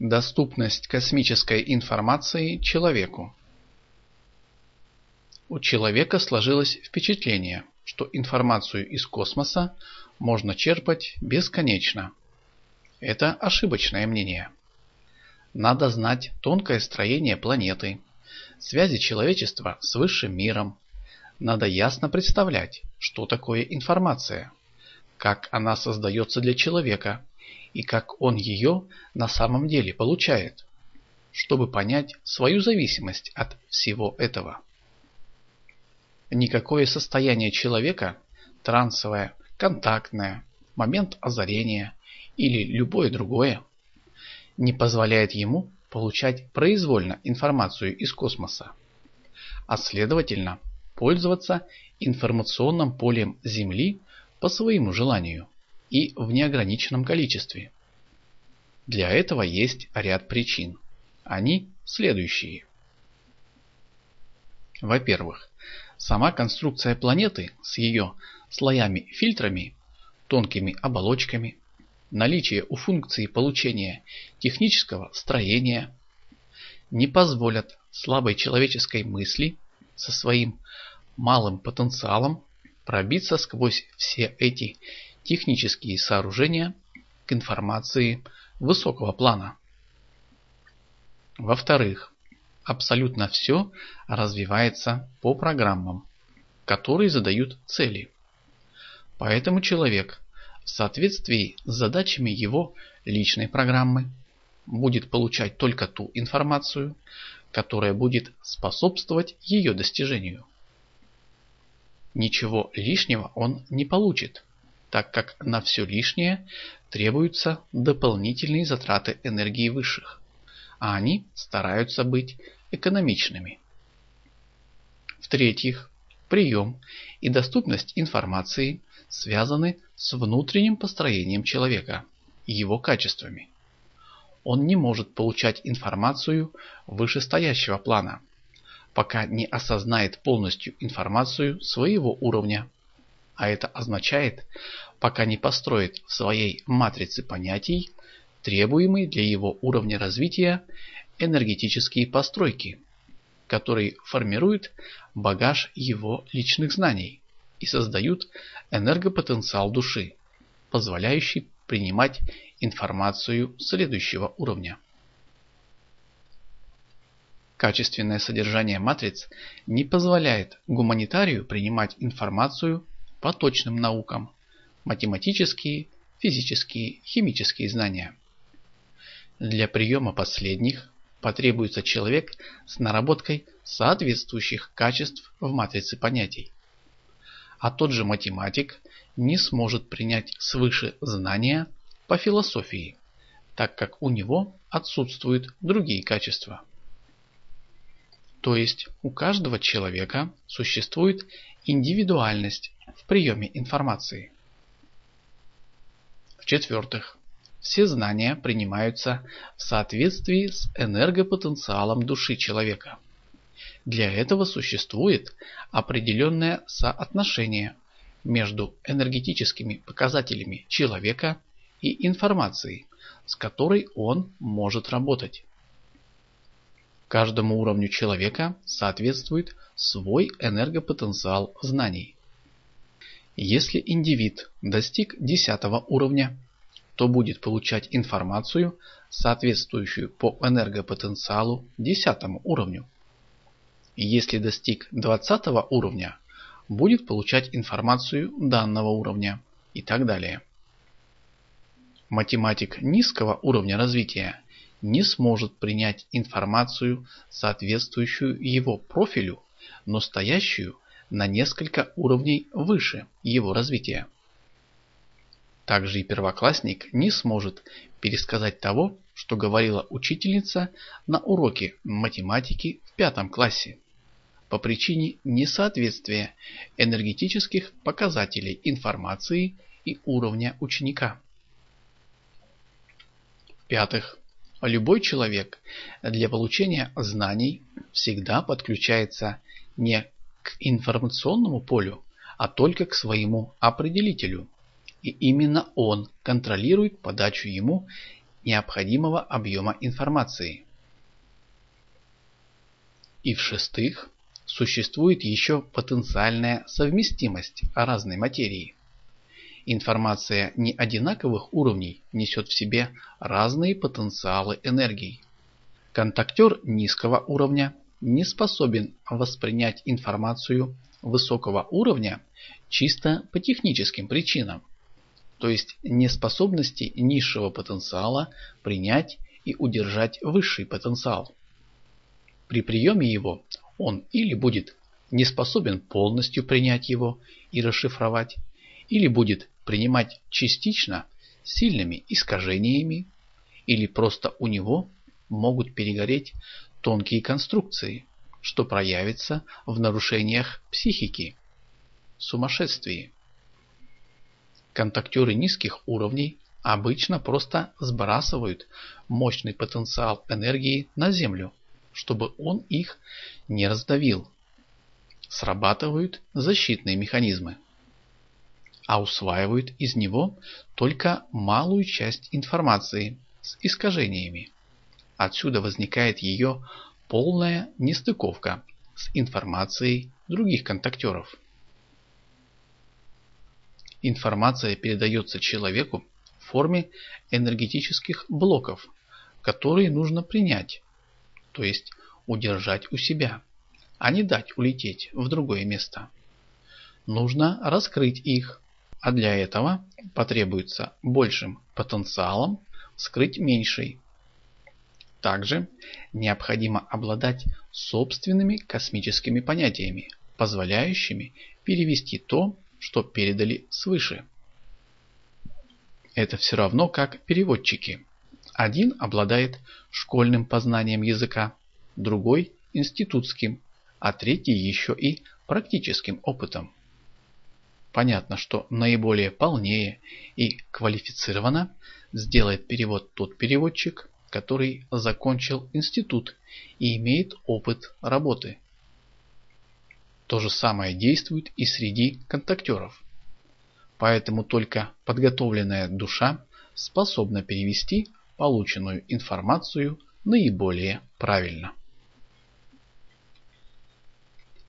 Доступность космической информации человеку. У человека сложилось впечатление, что информацию из космоса можно черпать бесконечно. Это ошибочное мнение. Надо знать тонкое строение планеты, связи человечества с высшим миром. Надо ясно представлять, что такое информация, как она создается для человека и как он ее на самом деле получает, чтобы понять свою зависимость от всего этого. Никакое состояние человека, трансовое, контактное, момент озарения или любое другое, не позволяет ему получать произвольно информацию из космоса, а следовательно пользоваться информационным полем Земли по своему желанию и в неограниченном количестве. Для этого есть ряд причин. Они следующие. Во-первых, сама конструкция планеты с ее слоями-фильтрами, тонкими оболочками, наличие у функции получения технического строения не позволят слабой человеческой мысли со своим малым потенциалом пробиться сквозь все эти технические сооружения к информации высокого плана. Во-вторых, абсолютно все развивается по программам, которые задают цели. Поэтому человек в соответствии с задачами его личной программы будет получать только ту информацию, которая будет способствовать ее достижению. Ничего лишнего он не получит, так как на все лишнее требуются дополнительные затраты энергии высших, а они стараются быть экономичными. В-третьих, прием и доступность информации связаны с внутренним построением человека и его качествами. Он не может получать информацию вышестоящего плана, пока не осознает полностью информацию своего уровня. А это означает, пока не построит в своей матрице понятий требуемые для его уровня развития энергетические постройки, которые формируют багаж его личных знаний и создают энергопотенциал души, позволяющий принимать информацию следующего уровня. Качественное содержание матриц не позволяет гуманитарию принимать информацию по точным наукам, математические, физические, химические знания. Для приема последних потребуется человек с наработкой соответствующих качеств в матрице понятий. А тот же математик не сможет принять свыше знания по философии, так как у него отсутствуют другие качества. То есть у каждого человека существует индивидуальность в приеме информации. В-четвертых, все знания принимаются в соответствии с энергопотенциалом души человека. Для этого существует определенное соотношение между энергетическими показателями человека и информацией, с которой он может работать. Каждому уровню человека соответствует свой энергопотенциал знаний. Если индивид достиг 10 уровня, то будет получать информацию, соответствующую по энергопотенциалу 10 уровню. Если достиг 20 уровня, будет получать информацию данного уровня и так далее. Математик низкого уровня развития не сможет принять информацию, соответствующую его профилю, но стоящую на несколько уровней выше его развития. Также и первоклассник не сможет пересказать того, что говорила учительница на уроке математики в пятом классе по причине несоответствия энергетических показателей информации и уровня ученика. В-пятых, Любой человек для получения знаний всегда подключается не информационному полю, а только к своему определителю. И именно он контролирует подачу ему необходимого объема информации. И в-шестых, существует еще потенциальная совместимость разной материи. Информация не одинаковых уровней несет в себе разные потенциалы энергии. Контактер низкого уровня не способен воспринять информацию высокого уровня чисто по техническим причинам, то есть неспособности низшего потенциала принять и удержать высший потенциал. При приеме его он или будет не способен полностью принять его и расшифровать, или будет принимать частично сильными искажениями, или просто у него могут перегореть тонкие конструкции, что проявится в нарушениях психики, сумасшествии. Контактеры низких уровней обычно просто сбрасывают мощный потенциал энергии на Землю, чтобы он их не раздавил. Срабатывают защитные механизмы, а усваивают из него только малую часть информации с искажениями. Отсюда возникает ее полная нестыковка с информацией других контактеров. Информация передается человеку в форме энергетических блоков, которые нужно принять, то есть удержать у себя, а не дать улететь в другое место. Нужно раскрыть их, а для этого потребуется большим потенциалом скрыть меньший. Также необходимо обладать собственными космическими понятиями, позволяющими перевести то, что передали свыше. Это все равно как переводчики. Один обладает школьным познанием языка, другой – институтским, а третий еще и практическим опытом. Понятно, что наиболее полнее и квалифицированно сделает перевод тот переводчик, который закончил институт и имеет опыт работы. То же самое действует и среди контактеров. Поэтому только подготовленная душа способна перевести полученную информацию наиболее правильно.